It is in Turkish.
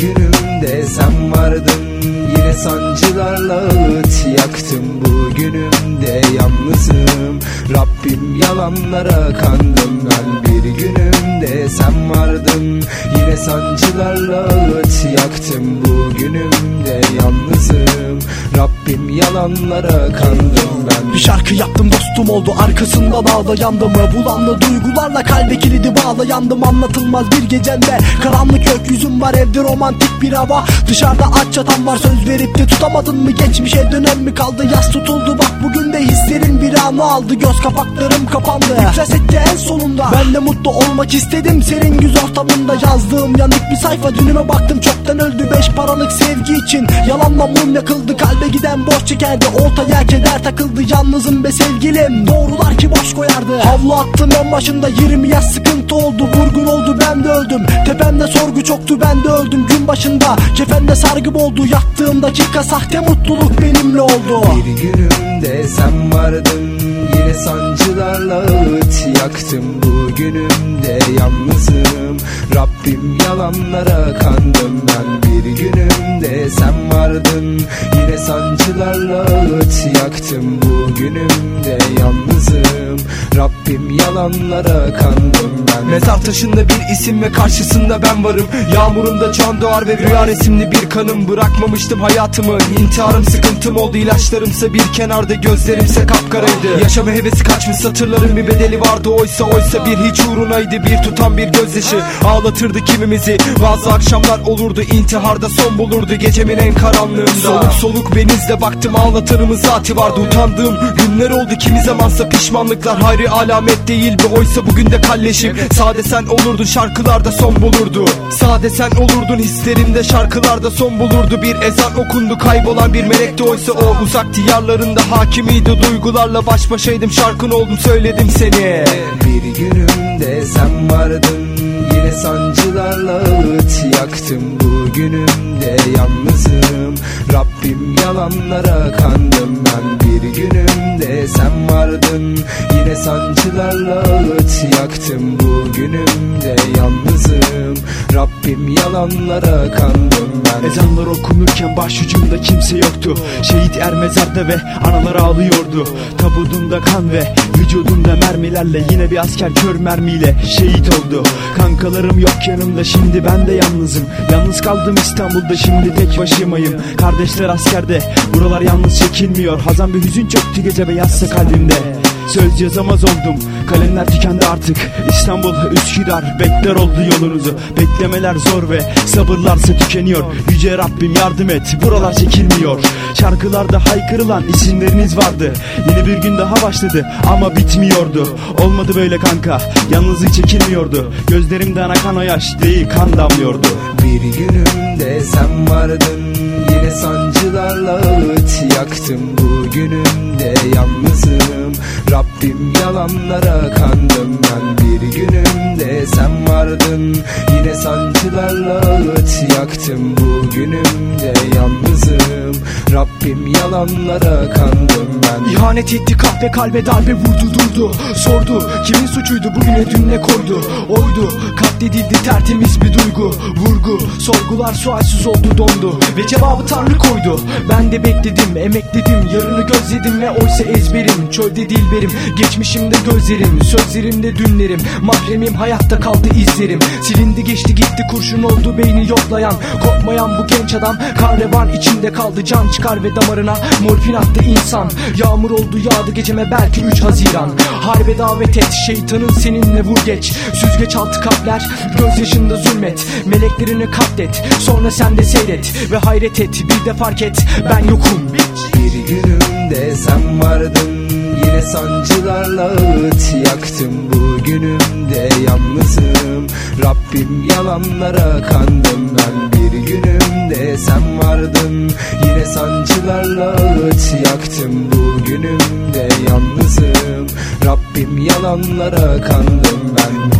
günümde sen vardın. Yine sancılarla ağıt yaktım bu günümde yalnızım. Rabbim yalanlara kandım ben bir günümde sen vardın. Yine sancılarla ağıt yaktım bu günümde yalnızım. Rabbim yalanlara kandım ben. Bir şarkı yaptım dostum oldu. Arkasından ağlayandım Bulanlı duygularla kalbe kilidi bağlayandım Anlatılmaz bir gecemde karanlık gökyüzüm var. Evde romantik bir hava. Dışarıda aç çatan var. Söz verip de tutamadın mı? Geçmişe dönem mi kaldı? Yaz tutuldu. Bak bugün de hislerin bir anı aldı. Göz kapaklarım kapandı. İflas etti en sonunda. Ben de mutlu olmak istedim senin güz ortamında. Yazdığım yanık bir sayfa dünüme baktım. Çoktan öldü Beş paralık sevgi için. Yalanla mum yakıldı. Kalbe giden boş çekerdi oltaya keder takıldı Yalnızım be sevgilim. Doğrular ki boş koyardı. Havlu attım en başında 20 yaş sıkıntı oldu Vurgun oldu ben de öldüm. Tepemde sorgu çoktu ben de öldüm Gün başında. Kefende sargı oldu Yattığım dakika sahte mutluluk benimle oldu. Bir günümde sen vardın Yine sancılarla ağıt. Yaktım Bugünümde yalnızım. Rabbim yalanlara kandım ben Bir Yalanlara kandım Mezar taşında bir isim ve karşısında ben varım. Yağmurumda can doğar ve rüya resimli bir kanım. Bırakmamıştım hayatımı. İntiharım sıkıntım oldu. İlaçlarımsa bir kenarda gözlerimse kapkaraydı. Yaşama hevesi kaçmış. Satırların bir bedeli vardı. Oysa oysa bir hiç uğrunaydı. Bir tutan bir gözyaşı. Ağlatırdı kimimizi. Bazı akşamlar olurdu. İntiharda son bulurdu gecemin en karanlığında. Soluk soluk benizle baktım. Ağlatanımın zati vardı. Utandığım günler oldu. Kimi zamansa pişmanlıklar. Hayri alamet değil bir Oysa bugün de kalleşim Sade sen olurdun şarkılarda son bulurdu. Sade sen olurdun hislerimde şarkılarda son bulurdu. Bir ezan okundu kaybolan bir melekti oysa o. Uzak diyarlarında hakimiydi duygularla baş başaydım Şarkın oldum söyledim seni. Bir günümde sen vardın Yine sancılarla ağıt yaktım. Bugünümde yalnızım Rabbim yalanlara kandım ben. Bir günümde sen vardın. Yine sancılarla ağıt yaktım. Bugünümde yalnızım. Rabbim yalanlara kandım ben. Ezanlar okunurken başucumda kimse yoktu. Şehit er mezarda ve analar ağlıyordu. Tabudunda kan ve vücudumda mermilerle Yine bir asker kör mermiyle şehit oldu. Kankalarım yok yanımda şimdi ben de yalnızım. Yalnız kaldım İstanbul'da şimdi tek başımayım. Kardeşler askerde. Buralar yalnız çekilmiyor. Hazan bir hüzün çöktü gece ve yatsa kalbimde. Söz yazamaz oldum. Kalemler tükendi artık. İstanbul Üsküdar bekler oldu yolunuzu. Beklemeler zor ve sabırlarsa tükeniyor. Yüce Rabbim yardım et. Buralar çekilmiyor. Şarkılarda haykırılan isimleriniz vardı. Yeni bir gün daha başladı ama bitmiyordu. Olmadı böyle kanka. Yalnızlık çekilmiyordu. Gözlerimden akan o yaş değil kan damlıyordu Bir günümde sen vardın. Yine sancılarla ağıt yaktım Bugünümde yalnızım Rabbim yalanlara kandım ben. Bir günümde sen vardın. Yine sancılarla ağıt yaktım. Bugünümde yalnızım. Rabbim yalanlara kandım ben. İhanet etti kahve kalbe darbe vurdu durdu Sordu kimin suçuydu? Bugüne dün ne koydu? Oydu katledildi tertemiz bir duygu. Vurgu sorgular sualsiz oldu dondu Ve cevabı tanrı koydu. Ben de bekledim emekledim. Yarını gözledim Ve oysa ezberim. Çölde dilberim Geçmişimde gözlerim sözlerimde dünlerim. Mahremim hayatta kaldı izlerim. Silindi geçti gitti kurşun oldu beyni yoklayan. Korkmayan bu genç adam Karnevan içinde kaldı. Can çıkar ve damarına Morfin attı insan. Yağmur oldu yağdı geceme belki 3 Haziran. Harbe davet et şeytanın seninle vur geç. Süzgeç altı kalpler gözyaşında zulmet. Meleklerini katlet sonra sen de seyret Ve hayret et. Bir de fark et ben yokum sancılarla ağıt yaktım Bugünümde yalnızım. Rabbim yalanlara kandım ben Bir günümde sen vardın. Yine sancılarla ağıt yaktım Bugünümde yalnızım. Rabbim yalanlara kandım ben